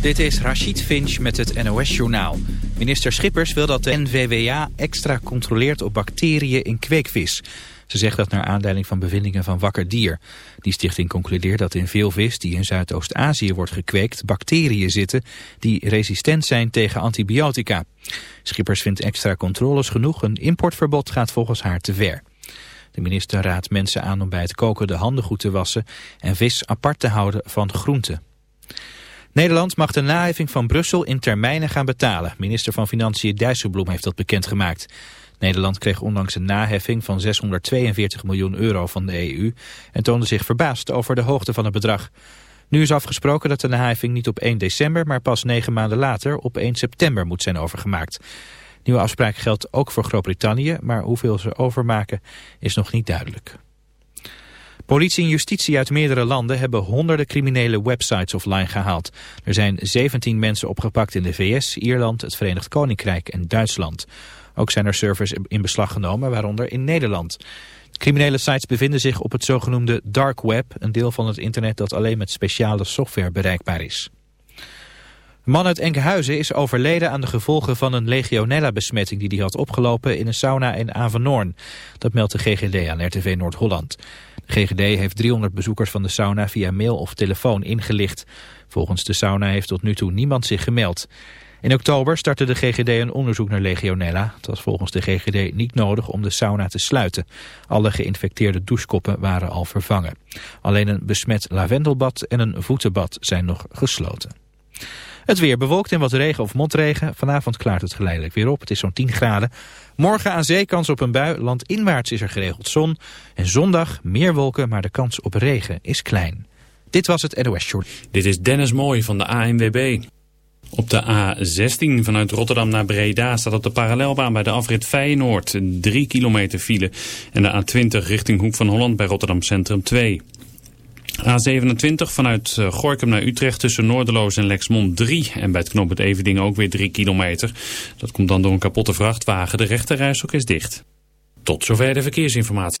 Dit is Rachid Finch met het NOS-journaal. Minister Schippers wil dat de NVWA extra controleert op bacteriën in kweekvis. Ze zegt dat naar aanleiding van bevindingen van Wakker Dier. Die stichting concludeert dat in veel vis die in Zuidoost-Azië wordt gekweekt... bacteriën zitten die resistent zijn tegen antibiotica. Schippers vindt extra controles genoeg. Een importverbod gaat volgens haar te ver. De minister raadt mensen aan om bij het koken de handen goed te wassen... en vis apart te houden van groenten. Nederland mag de naheffing van Brussel in termijnen gaan betalen. Minister van Financiën Dijsselbloem heeft dat bekendgemaakt. Nederland kreeg ondanks een naheffing van 642 miljoen euro van de EU... en toonde zich verbaasd over de hoogte van het bedrag. Nu is afgesproken dat de naheffing niet op 1 december... maar pas negen maanden later op 1 september moet zijn overgemaakt. Nieuwe afspraak geldt ook voor Groot-Brittannië... maar hoeveel ze overmaken is nog niet duidelijk. Politie en justitie uit meerdere landen hebben honderden criminele websites offline gehaald. Er zijn 17 mensen opgepakt in de VS, Ierland, het Verenigd Koninkrijk en Duitsland. Ook zijn er servers in beslag genomen, waaronder in Nederland. Criminele sites bevinden zich op het zogenoemde dark web, een deel van het internet dat alleen met speciale software bereikbaar is. Een man uit Enkhuizen is overleden aan de gevolgen van een legionella-besmetting die hij had opgelopen in een sauna in Avenhoorn. Dat meldt de GGD aan RTV Noord-Holland. GGD heeft 300 bezoekers van de sauna via mail of telefoon ingelicht. Volgens de sauna heeft tot nu toe niemand zich gemeld. In oktober startte de GGD een onderzoek naar legionella. Het was volgens de GGD niet nodig om de sauna te sluiten. Alle geïnfecteerde douchekoppen waren al vervangen. Alleen een besmet lavendelbad en een voetenbad zijn nog gesloten. Het weer bewolkt en wat regen of motregen. Vanavond klaart het geleidelijk weer op. Het is zo'n 10 graden. Morgen aan zee kans op een bui. Landinwaarts is er geregeld zon. En zondag meer wolken, maar de kans op regen is klein. Dit was het NOS Short. Dit is Dennis Mooij van de ANWB. Op de A16 vanuit Rotterdam naar Breda staat op de parallelbaan bij de afrit Feyenoord 3 kilometer file. En de A20 richting Hoek van Holland bij Rotterdam Centrum 2. A27 vanuit eh, Gorkum naar Utrecht tussen Noorderloos en Lexmond 3. En bij het knooppunt Eveding ook weer 3 kilometer. Dat komt dan door een kapotte vrachtwagen. De rechterrijstok is dicht. Tot zover de verkeersinformatie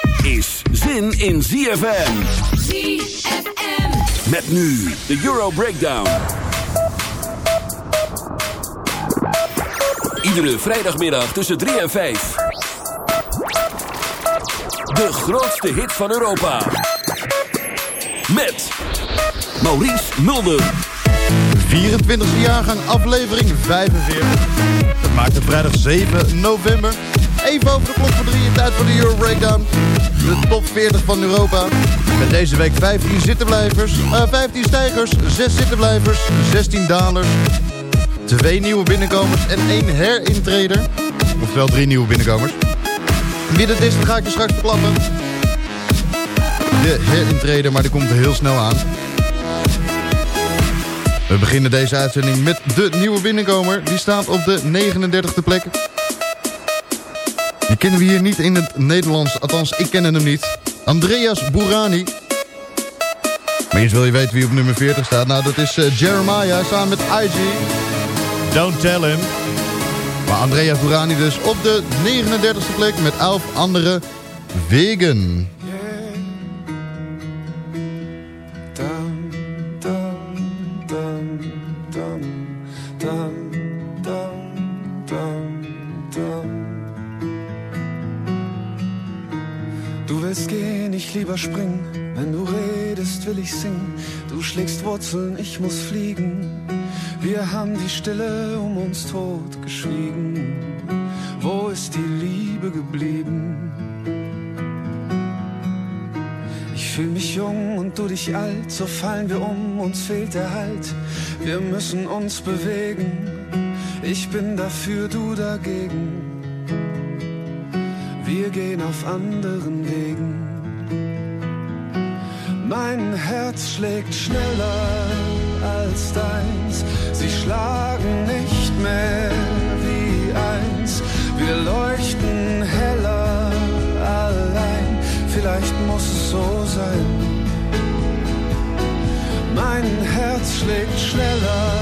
Is zin in ZFM. ZFM. Met nu de Euro Breakdown. Iedere vrijdagmiddag tussen 3 en 5. De grootste hit van Europa. Met Maurice Mulder. 24e jaargang, aflevering 45. Het maakt het vrijdag 7 november. Even over de klok voor drie, tijd voor de Euro Breakdown. De top 40 van Europa. Met deze week 15 zittenblijvers, uh, 15 stijgers, 6 zittenblijvers, 16 dalers. Twee nieuwe binnenkomers en één herintreder. Oftewel drie nieuwe binnenkomers. Wie dat is, ga ik je straks verklappen. de herintrede, maar die komt heel snel aan. We beginnen deze uitzending met de nieuwe binnenkomer. Die staat op de 39e plek. Die kennen we hier niet in het Nederlands, althans ik ken hem niet. Andreas Bourani. Maar eerst wil je weten wie op nummer 40 staat. Nou, dat is uh, Jeremiah samen met IG. Don't tell him. Maar Andreas Bourani dus op de 39e plek met 11 andere wegen. Ich lieber springen. Wenn du redest, will ich singen. Du schlägst Wurzeln, ich muss fliegen. Wir haben die Stille um uns tot geschwiegen. Wo ist die Liebe geblieben? Ich fühl mich jung und du dich alt, so fallen wir um, uns fehlt der Halt. Wir müssen uns bewegen. Ich bin dafür, du dagegen. Wir gehen auf anderen Wegen. Mein Herz schlägt schneller als deins. Sie schlagen nicht mehr wie eins. Wir leuchten heller allein. Vielleicht muss es so sein. Mein Herz schlägt schneller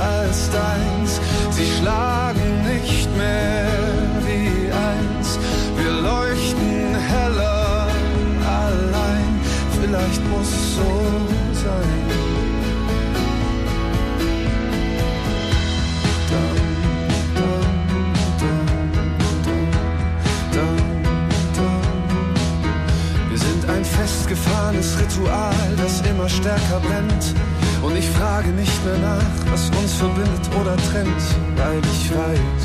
als deins. Sie schlagen nicht mehr wie eins. Wir leuchten Vielleicht muss es so sein. Wir sind ein festgefahrenes Ritual, das immer stärker brennt. Und ich frage nicht mehr nach, was uns verbindet oder trennt, weil ich weiß,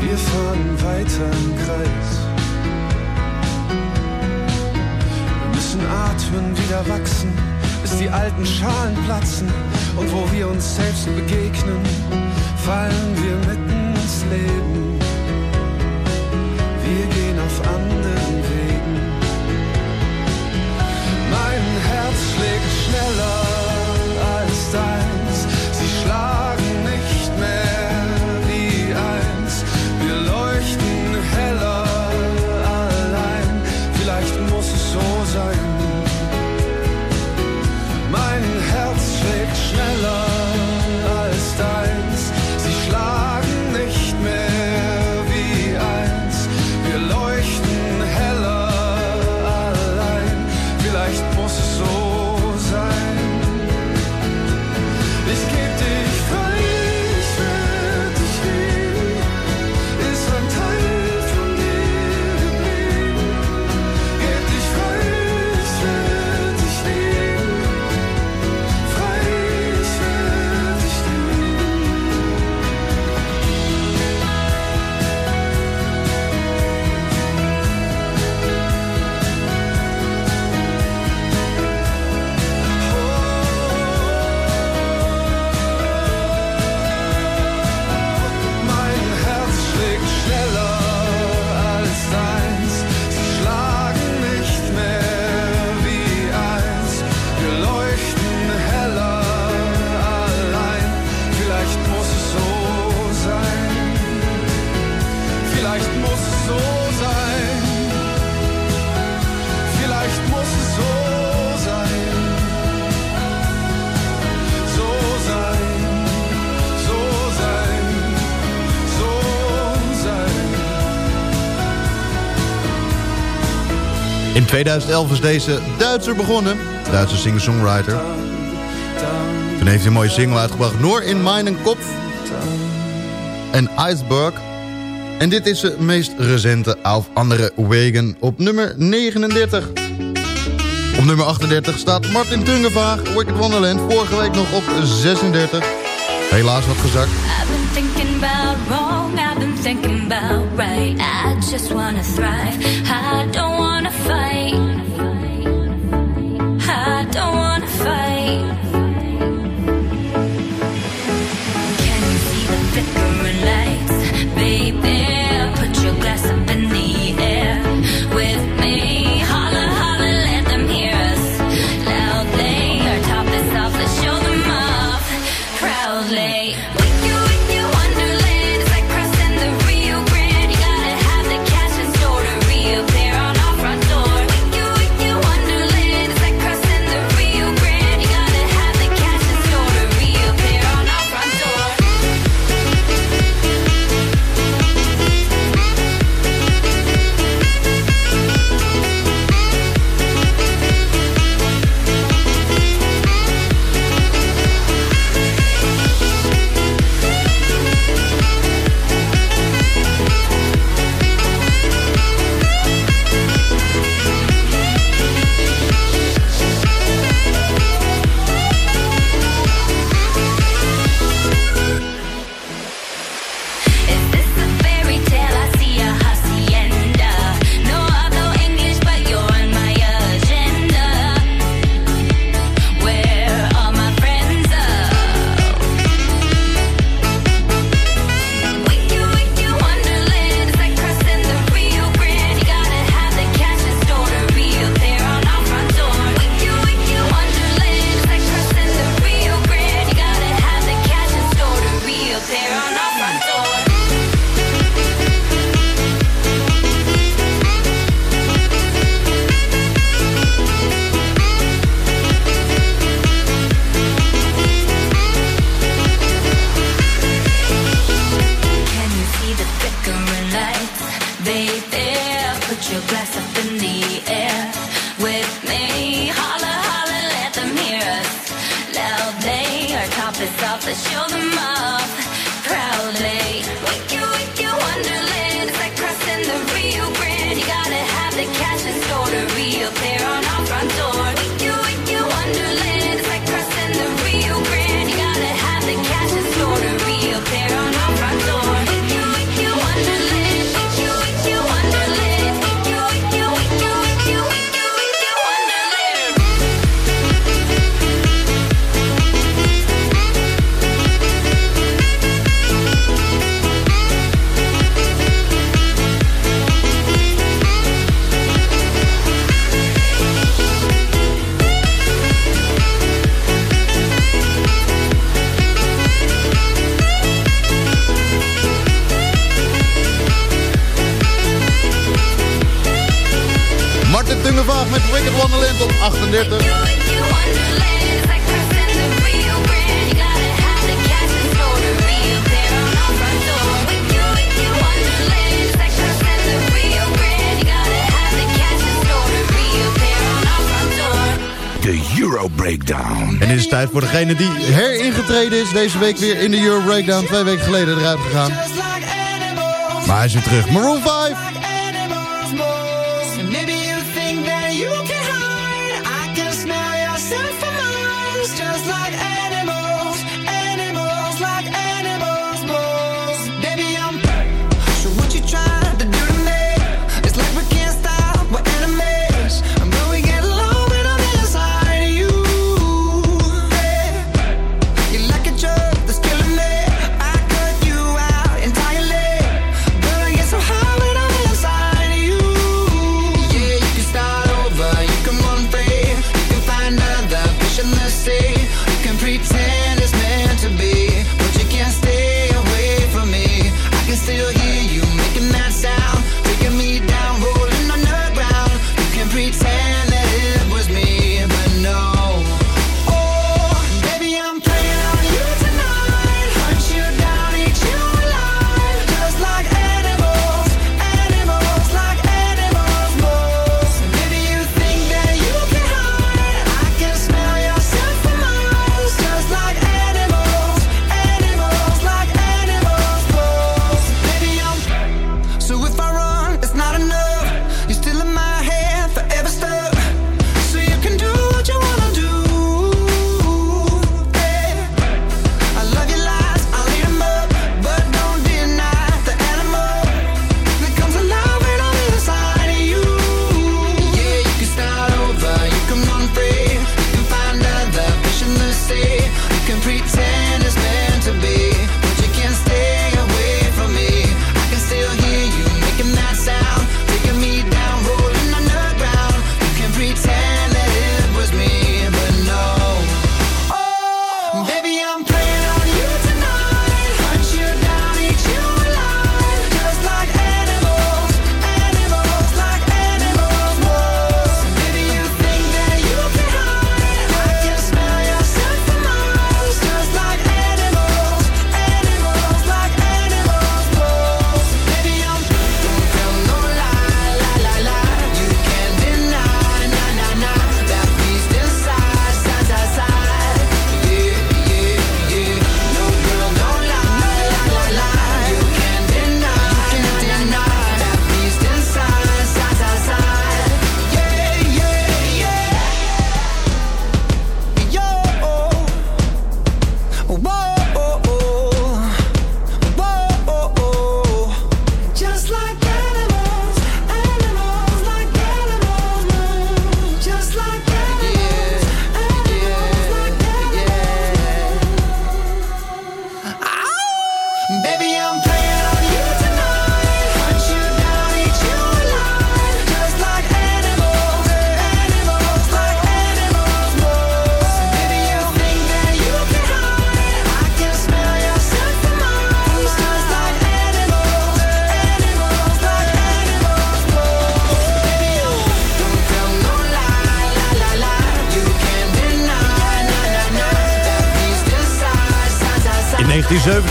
wir fahren weiter im Kreis. Müssen atmen, wieder wachsen, bis die alten Schalen platzen. Und wo wir uns selbst begegnen, fallen wir mitten ins Leben. Wir gehen auf anderen 2011 is deze Duitser begonnen. Duitse singer-songwriter. Toen heeft hij een mooie single uitgebracht. Noor in mijn Kopf. En Iceberg. En dit is de meest recente Auf andere Wegen op nummer 39. Op nummer 38 staat Martin Tungevaag, Wicked Wonderland. Vorige week nog op 36. Helaas wat gezakt. I've been thinking about wrong, I've been thinking about right. I just wanna thrive, I don't wanna fight. I don't wanna fight. die heringetreden is deze week weer in de Euro Breakdown. Twee weken geleden eruit gegaan. Maar hij is weer terug. Maroon 5!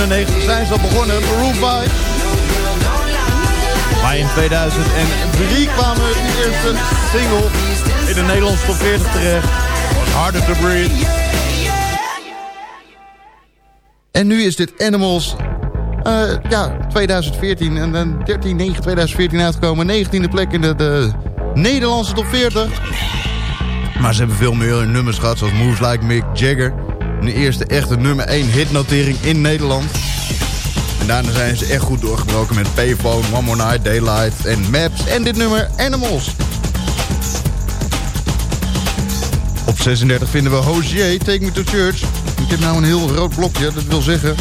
1997 zijn ze al begonnen, Maroon 5. Maar in 2003 kwamen de eerste single in de Nederlandse top 40 terecht. Harder to breathe. En nu is dit Animals eh, ja, 2014 en dan 13, 9, 2014 uitgekomen. 19e plek in de, de, Nederlandse top 40. Maar ze hebben veel meer nummers gehad, zoals Moves Like Mick Jagger. De eerste echte nummer 1 hitnotering in Nederland. En daarna zijn ze echt goed doorgebroken met Payphone, One More Night, Daylight en Maps. En dit nummer Animals. Op 36 vinden we Hozier, Take Me To Church. Ik heb nou een heel rood blokje, dat wil zeggen...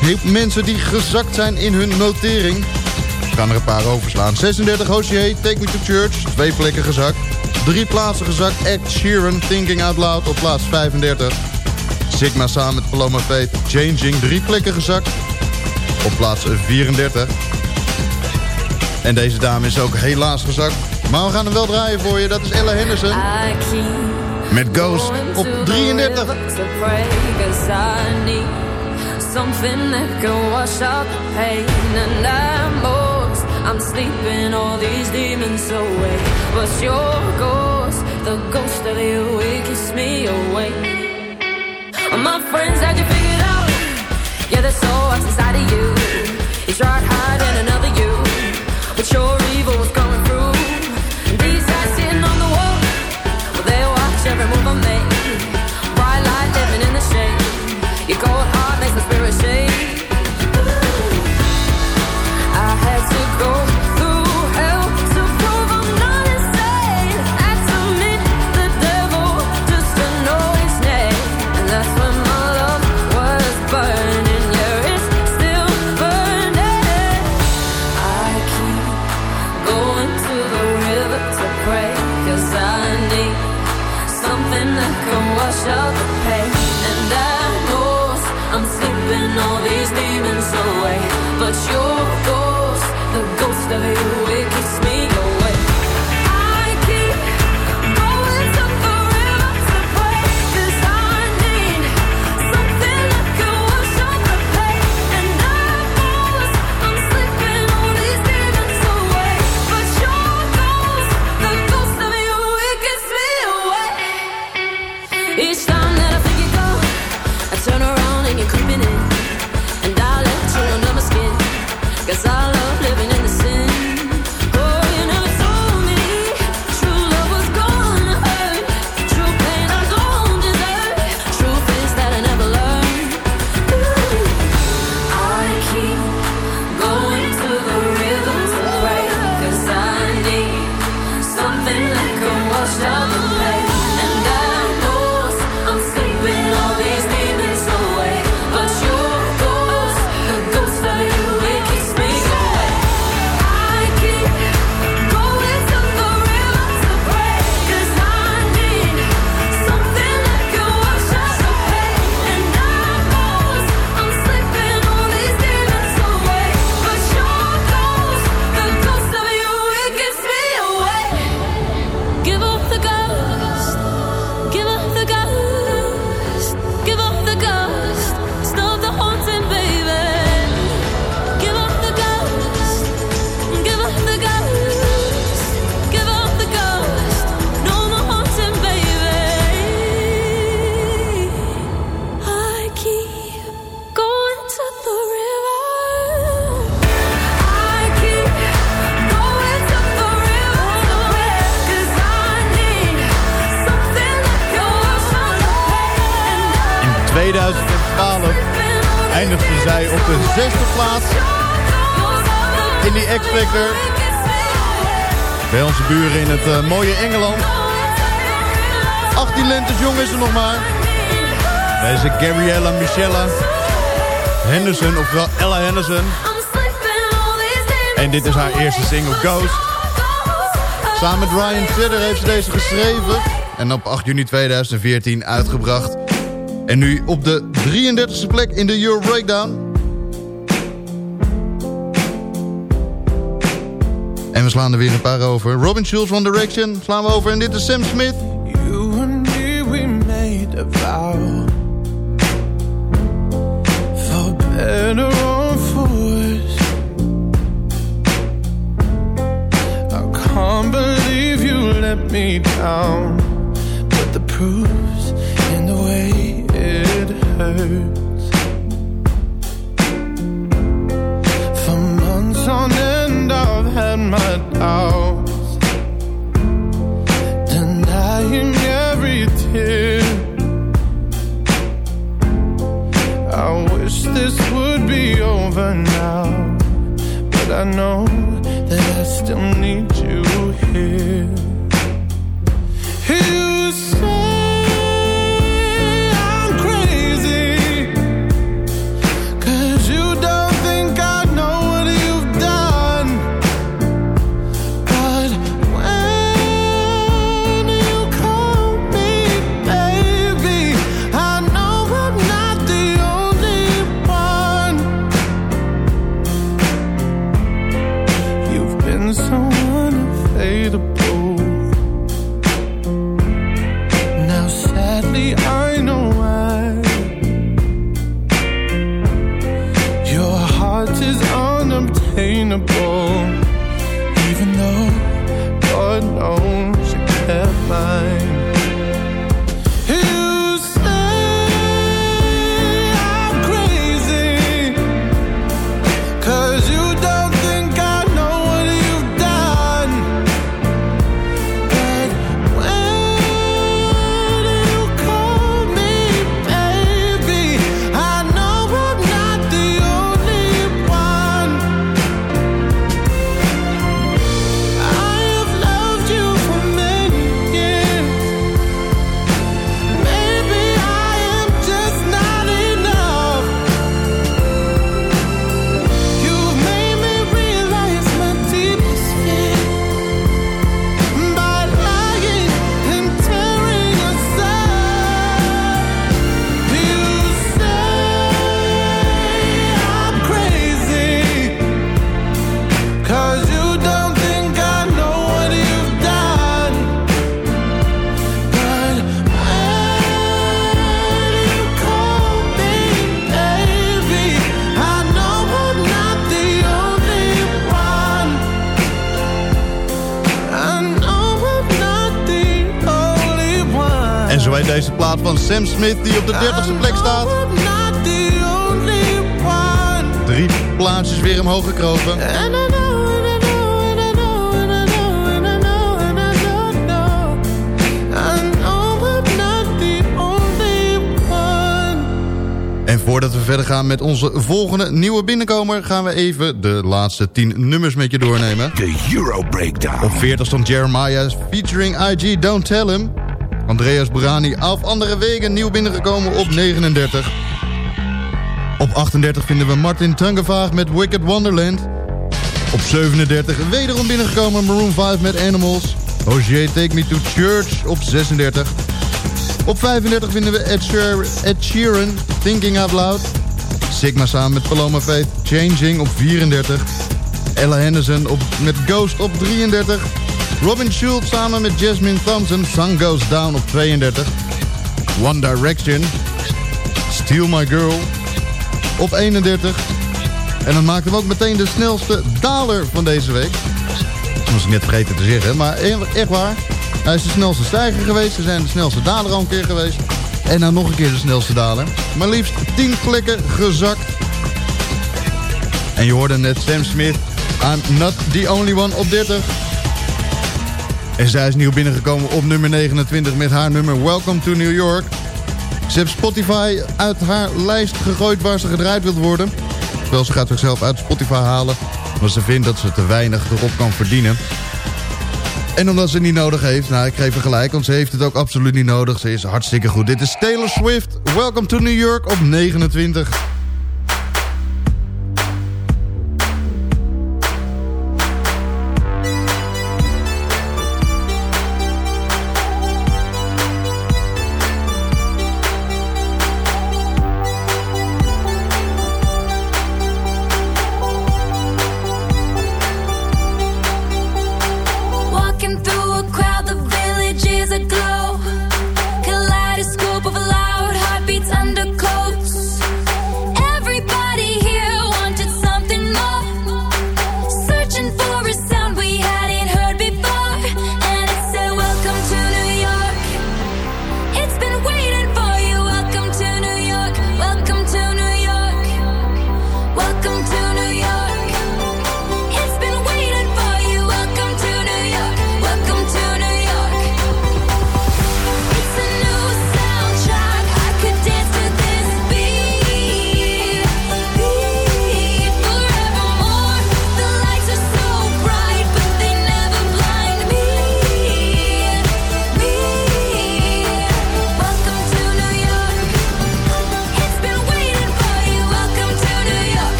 Heel mensen die gezakt zijn in hun notering. Ik kan er een paar overslaan. 36 Hozier, Take Me To Church. Twee plekken gezakt. Drie plaatsen gezakt. Ed Sheeran, Thinking Out Loud op plaats 35. Sigma samen met Paloma Fate, Changing. Drie plekken gezakt op plaats 34. En deze dame is ook helaas gezakt. Maar we gaan hem wel draaien voor je. Dat is Ella Henderson. Met Ghost op 33. Something that can wash out the pain And I'm most I'm sleeping all these demons away But your ghost The ghost of you It keeps me awake My friends you figured out. Yeah, there's so much inside of you. Hiding another you. But your evil was coming all these demons away. But your ghost, the ghost of you, 2012 eindigde zij op de zesde plaats in die X-Factor. Bij onze buren in het eh, mooie Engeland. 18 lentes jong is er nog maar. Deze Gabriella Michella Henderson, ofwel Ella Henderson. En dit is haar eerste single Ghost. Samen met Ryan Tedder heeft ze deze geschreven. En op 8 juni 2014 uitgebracht. En nu op de 33e plek in de Euro Breakdown. En we slaan er weer een paar over. Robin Schulz van Direction slaan we over. En dit is Sam Smith. You and me, we made a vow. For better or for worse. I can't believe you let me down. Smith die op de 30ste plek staat. Drie plaatsjes weer omhoog gekropen. En voordat we verder gaan met onze volgende nieuwe binnenkomer... gaan we even de laatste 10 nummers met je doornemen. De Euro Breakdown. Op 40 stond Jeremiah featuring IG Don't Tell Him. Andreas Burani af andere wegen nieuw binnengekomen op 39. Op 38 vinden we Martin Tungevaag met Wicked Wonderland. Op 37 wederom binnengekomen Maroon 5 met Animals. Roger Take Me To Church op 36. Op 35 vinden we Ed, Sheer- Ed Sheeran, Thinking Out Loud. Sigma samen met Paloma Faith, Changing op 34. Ella Henderson op, met Ghost op 33. Robin Schultz samen met Jasmine Thompson, Sun Goes Down op 32. One Direction, Steal My Girl op 31. En dan maakten we ook meteen de snelste daler van deze week. Dat was ik net vergeten te zeggen, maar echt waar. Hij is de snelste stijger geweest, ze zijn de snelste daler al een keer geweest. En nou nog een keer de snelste daler. Maar liefst 10 plekken gezakt. En je hoorde net Sam Smith I'm Not The Only One op 30. En zij is nieuw binnengekomen op nummer 29 met haar nummer Welcome to New York. Ze heeft Spotify uit haar lijst gegooid waar ze gedraaid wil worden. Terwijl ze gaat zichzelf uit Spotify halen. Want ze vindt dat ze te weinig erop kan verdienen. En omdat ze het niet nodig heeft, nou ik geef haar gelijk, want ze heeft het ook absoluut niet nodig. Ze is hartstikke goed. Dit is Taylor Swift. Welcome to New York op 29.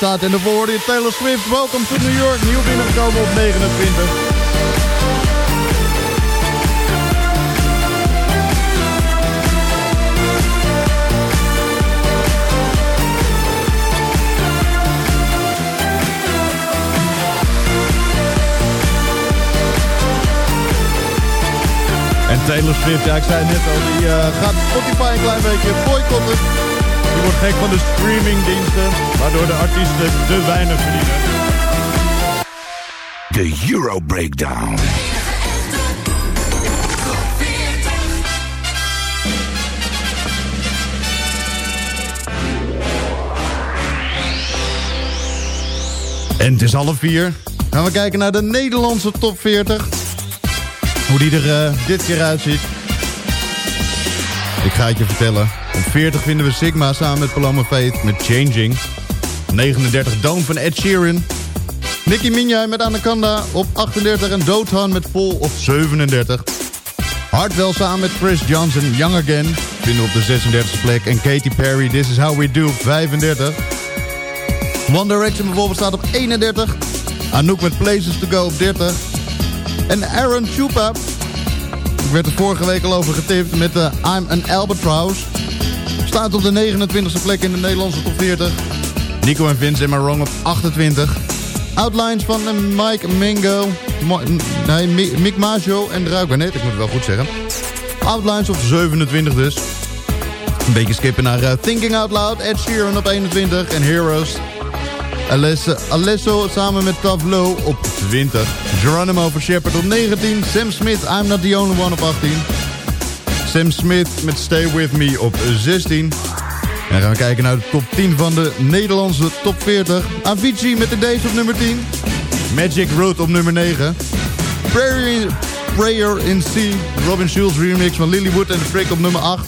staat. En de hoorde Taylor Swift. Welcome to New York. Nieuw binnenkomen op 29. En Taylor Swift, ja ik zei net al, die eh, gaat Spotify een klein beetje boycotten. Je wordt gek van de streamingdiensten, waardoor de artiesten te weinig verdienen. De Euro Breakdown. En het is half vier. Gaan we kijken naar de Nederlandse top 40. Hoe die er eh, dit keer uitziet. Ik ga het je vertellen. Op 40 vinden we Sigma samen met Paloma Faith met Changing. 39 Dawn van Ed Sheeran. Nicki Minaj met Anaconda op 38 en Doodhan met Paul op 37. Hartwell samen met Chris Johnson, Young Again, vinden op de 36e plek. En Katy Perry, This Is How We Do op 35. One Direction bijvoorbeeld staat op 31. Anouk met Places To Go op 30. En Aaron Chupa, ik werd er vorige week al over getipt met de I'm an Albatross. Staat op de 29e plek in de Nederlandse top 40. Nico en Vince Am I Wrong op 28. Outlines van eh, Mike Mingo. Nee, Mi- Mick Maggio en Druik net. Ik moet het wel goed zeggen. Outlines op 27 dus. Een beetje skippen naar eh, Thinking Out Loud. Ed Sheeran op 21. En Heroes. Alessa, Alesso samen met Tavlo op 20. Geronimo voor Shepard op 19. Sam Smith, I'm Not The Only One op 18. Sam Smith met Stay With Me op 16. En dan gaan we kijken naar de top 10 van de Nederlandse top 40. Avicii met de Days op nummer 10. Magic Road op nummer 9. Prayer, Prayer in C. Robin Schulz remix van Lilywood en The Frick op nummer 8.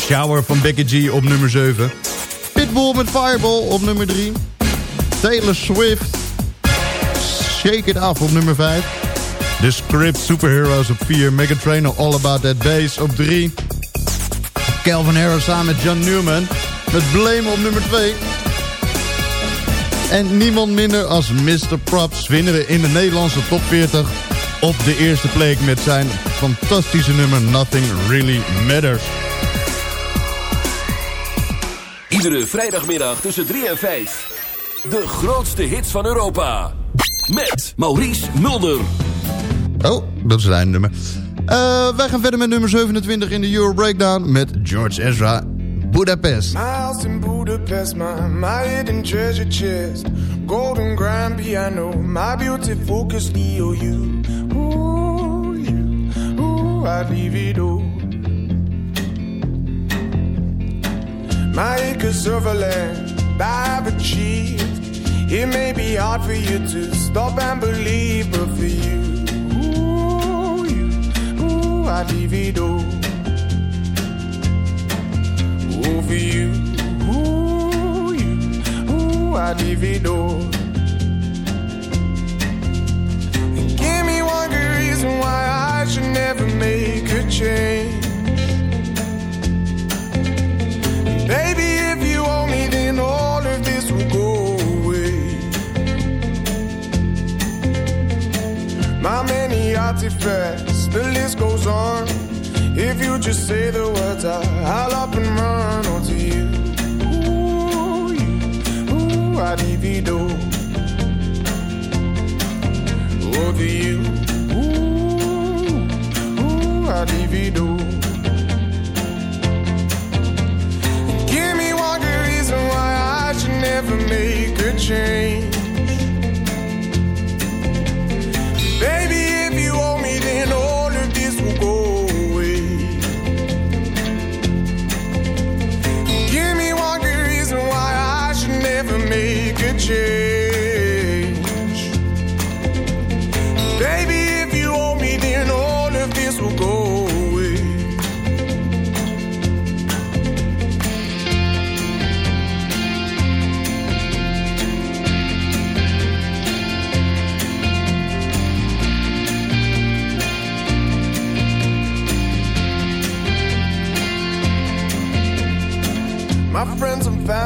Shower van Becky G op nummer 7. Pitbull met Fireball op nummer 3. Taylor Swift. Shake It Off op nummer 5. The Script Superheroes op 4. Megan Trainor All About That Bass op 3. Calvin Harris samen met John Newman. Met Blame op nummer 2. En niemand minder als Mr. Props vinden we in de Nederlandse top 40 op de eerste plek met zijn fantastische nummer Nothing Really Matters. Iedere vrijdagmiddag tussen 3 en 5. De grootste hits van Europa. Met Maurice Mulder. Oh, dat is het eindnummer. Eh wij gaan verder met nummer 27 in de Euro Breakdown met George Ezra, Budapest. House in Budapest, my, my hidden treasure chest. Golden grand piano, my beauty focus EOU. Ooh, you, ooh, I'd leave it all. My acres of land I've achieved. It may be hard for you to stop and believe, but for you, Ooh, for you, ooh, you, ooh, all. And give me one good reason why I should never make a change. Baby, if you owe me, then all of this will go away. My many artifacts, the list goes on. If you just say the words, I, I'll up and run onto you. Ooh, you, ooh, I divido. Over you, ooh, ooh, I divido. Give me one good reason why I should never make a change.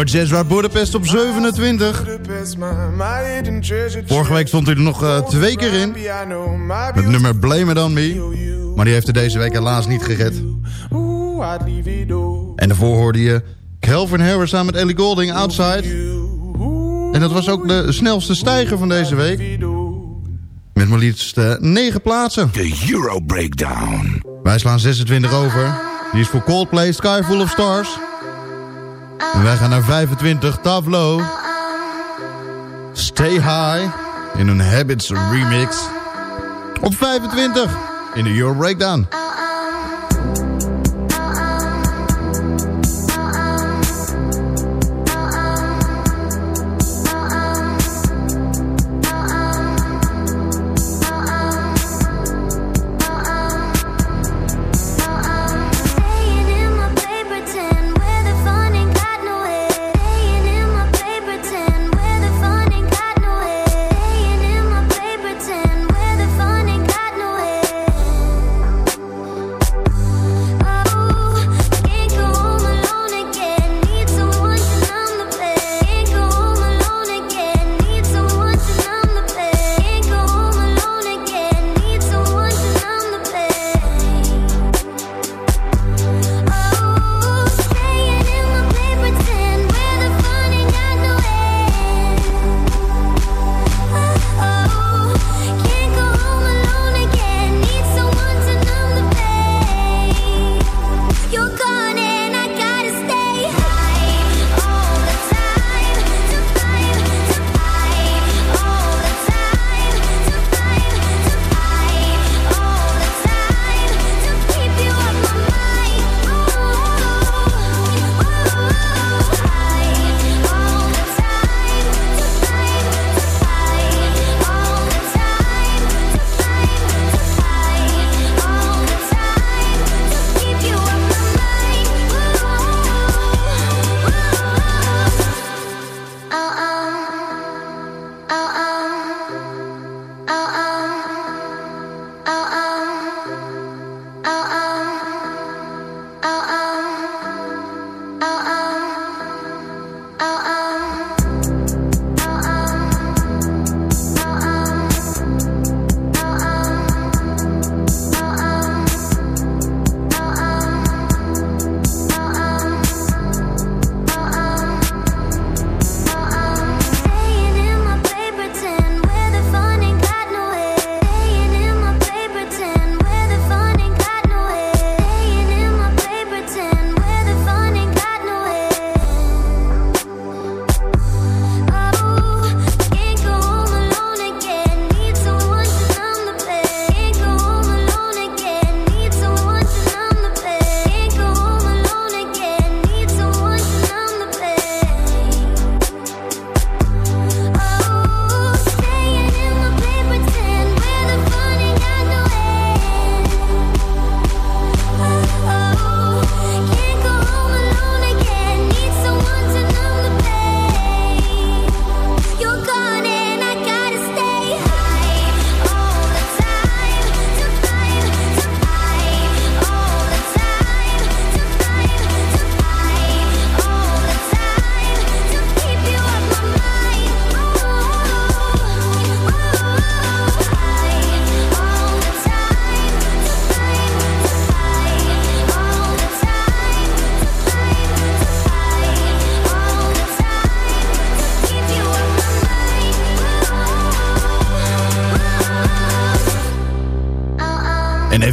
George Ezra Budapest op 27. Vorige week stond hij er nog uh, twee keer in. Met nummer Blame It On Me. Maar die heeft er deze week helaas niet gered. En daarvoor hoorde je Calvin Harris samen met Ellie Golding, Outside. En dat was ook de snelste stijger van deze week. Met maar liefst uh, 9 plaatsen. De Euro Breakdown. Wij slaan 26 over. Die is voor Coldplay, Sky Full of Stars. En wij gaan naar 25, Tavlo. Stay High. In een Habits remix. Op 25 in de Euro Breakdown.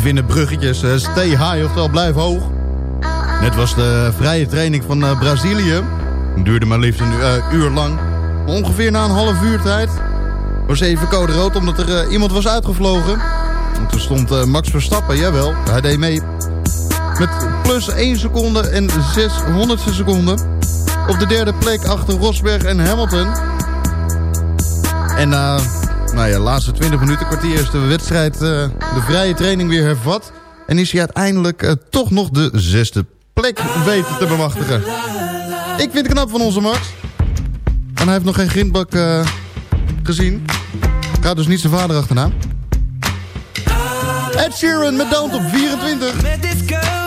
In de bruggetjes. Uh, stay high, oftewel blijf hoog. Net was de vrije training van uh, Brazilië. Duurde maar liefst een uh, uur lang. Ongeveer na een half uur tijd was even code rood omdat er iemand was uitgevlogen. En toen stond Max Verstappen, jawel, hij deed mee. Met plus 1 seconde en 600 seconden. Op de derde plek achter Rosberg en Hamilton. En na nou ja, laatste 20 minuten, kwartier is de wedstrijd, uh, de vrije training weer hervat. En is hij uiteindelijk uh, toch nog de zesde plek weten te bemachtigen. Ik vind het knap van onze Max. En hij heeft nog geen grindbak uh, gezien. Gaat dus niet zijn vader achterna. Ed Sheeran met Don't op 24.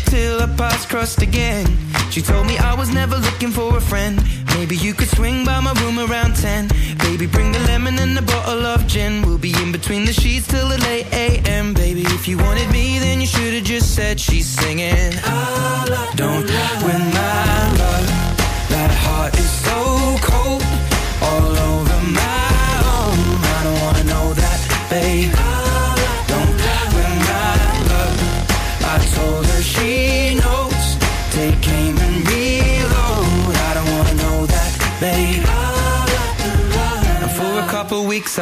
until our paths crossed again. She told me I was never looking for a friend. Maybe you could swing by my room around 10. Baby, bring the lemon and a bottle of gin. We'll be in between the sheets till the late AM. Baby, if you wanted me, then you should have just said she's singing. I Don't win my love. That heart is so cold. All over my own. I don't wanna know that, babe.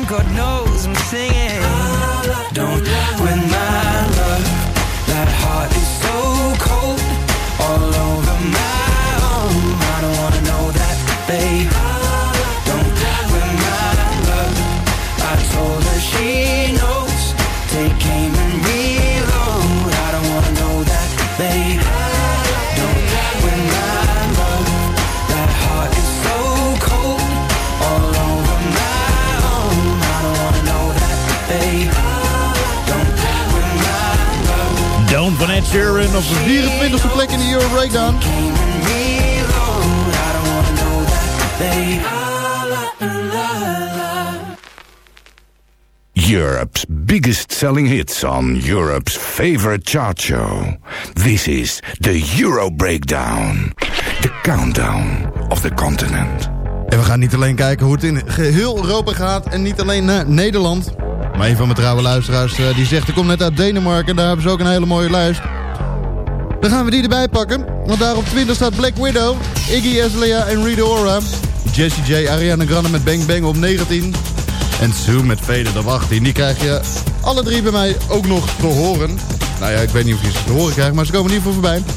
God knows I'm singing. Don't win my Sheeran op de 24e plek in de Euro Breakdown. Europe's biggest selling hits on Europe's favorite chart show. This is the Euro Breakdown. The countdown of the continent. En we gaan niet alleen kijken hoe het in geheel Europa gaat en niet alleen naar Nederland. Maar een van mijn trouwe luisteraars eh, die zegt, ik kom net uit Denemarken en daar hebben ze ook een hele mooie lijst. Dan gaan we die erbij pakken, want daar op 20 staat Black Widow, Iggy Azalea en Rita Ora. Jessie J, Ariana Grande met Bang Bang op 19. En Sue met Vader op 18. Die krijg je alle drie bij mij ook nog te horen. Nou ja, ik weet niet of je ze te horen krijgt, maar ze komen in ieder geval voorbij.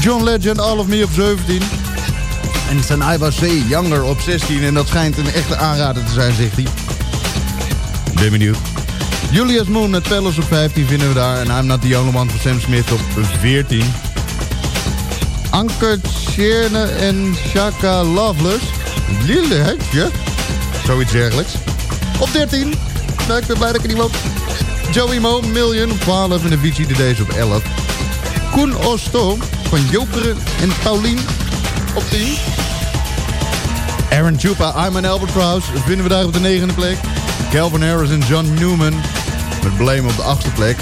John Legend, All of Me op 17. En Sanaiba C, Younger op 16. En dat schijnt een echte aanrader te zijn, zegt hij. Ben benieuwd. Julius Moon met Palace op 15 vinden we daar. En I'm Not The Only One van Sam Smith op 14. Anker Tjerne en Shaka Loveless. Lille hekje. Zoiets dergelijks. Op 13. Nou, ik ben blij dat ik er niet. Joey Mo, Million op 12. En de Vici de deze op 11. Koen Osto van Jokeren en Paulien op 10. Aaron Chupa, I'm an Albatross. Vinden we daar op de negende plek. Calvin Harris en John Newman met Blame op de achtste plek.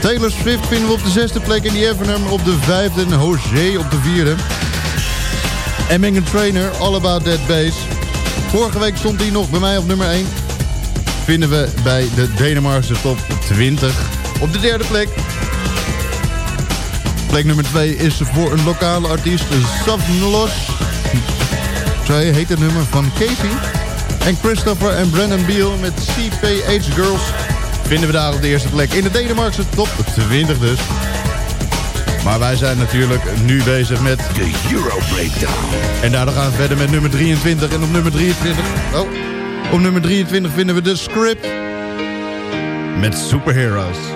Taylor Swift vinden we op de zesde plek. En die op de vijfde. En José op de vierde. Mengen Trainer, All About That base. Vorige week stond hij nog bij mij op nummer 1. Vinden we bij de Denemarkse top 20. Op de derde plek. Plek nummer 2 is voor een lokale artiest, Savnlos. Zo heet het nummer van Casey. En Christopher en Brandon Beal met CPH Girls vinden we daar op de eerste plek. In de Denemarkse top 20 dus. Maar wij zijn natuurlijk nu bezig met de Euro Breakdown. En daardoor gaan we verder met nummer 23. En op nummer 23... Oh, op nummer 23 vinden we de script met Superheroes.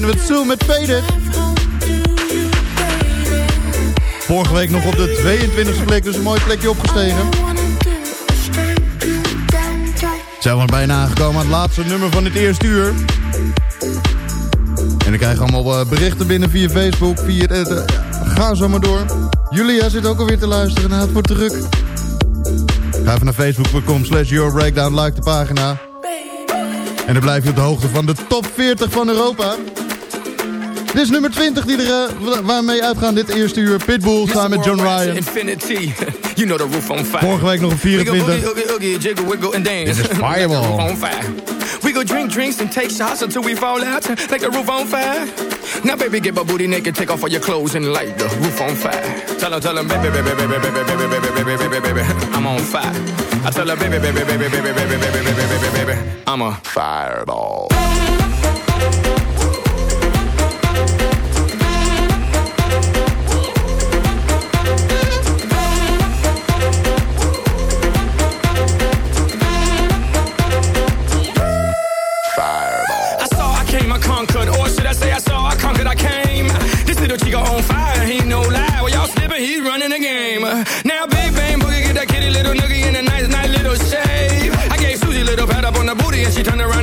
Vinden we het zo met Faded. Vorige week nog op de 22e plek, dus een mooi plekje opgestegen. Zijn we bijna aangekomen aan het laatste nummer van het eerste uur. En dan krijg je allemaal eh, berichten binnen via Facebook, via... eh, de- ga zo maar door. Julia zit ook alweer te luisteren, nou het wordt druk. Ga even naar facebook.com slash Your Breakdown, like de pagina. En dan blijf je op de hoogte van de top 40 van Europa. Dit is nummer 20 die er, eh, wa- waarmee uitgaan dit eerste uur. Pitbull samen met John Ryan. Infinity. You know the roof on fire. Vorige week nog go 24. boogie, oogie, oogie, jiggle, wiggle, and dance. Dit is Fireball. We go drink drinks and take shots until we fall out. Like the roof on fire. Now, baby, get my booty naked, take off all your clothes and light the roof on fire. Tell her, tell her, baby, baby, baby, baby, baby, baby, baby, baby, baby, baby, I'm on fire. I tell her, baby, baby, baby, baby, baby, baby, baby, baby, baby, baby, I'm a fireball.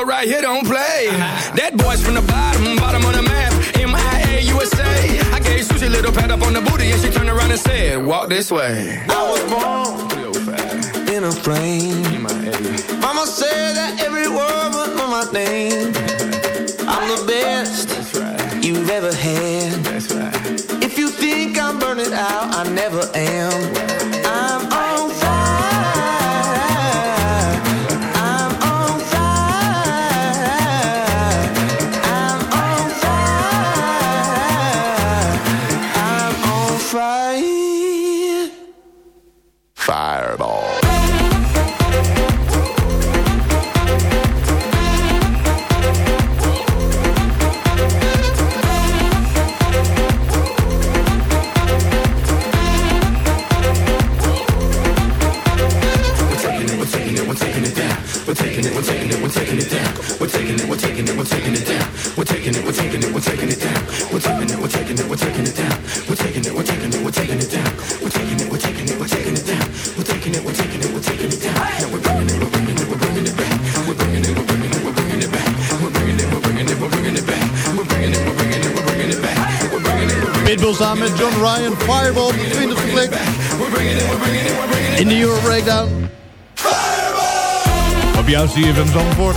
Learn that this shit go right here don't play. That boy's from the bottom, bottom of the map, MIA USA. I gave Susie a little pat up on the booty and she turned around and said, Walk this way. I was born in a plane. Mama said that every word was on my name. I'm the best right. you've ever had. That's right. If you think I'm burning out, I never am. Samen met John Ryan, Fireball op de 20e plek. In de Euro Breakdown. Op jouw CFM Zandvoort.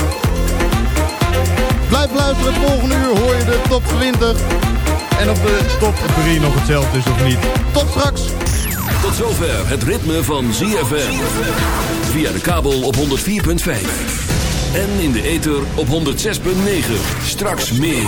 Blijf luisteren, het volgende uur hoor je de top 20. En of de top 3 nog hetzelfde is of niet. Tot straks. Tot zover het ritme van ZFM. Via de kabel op 104.5. En in de ether op 106.9. Straks meer.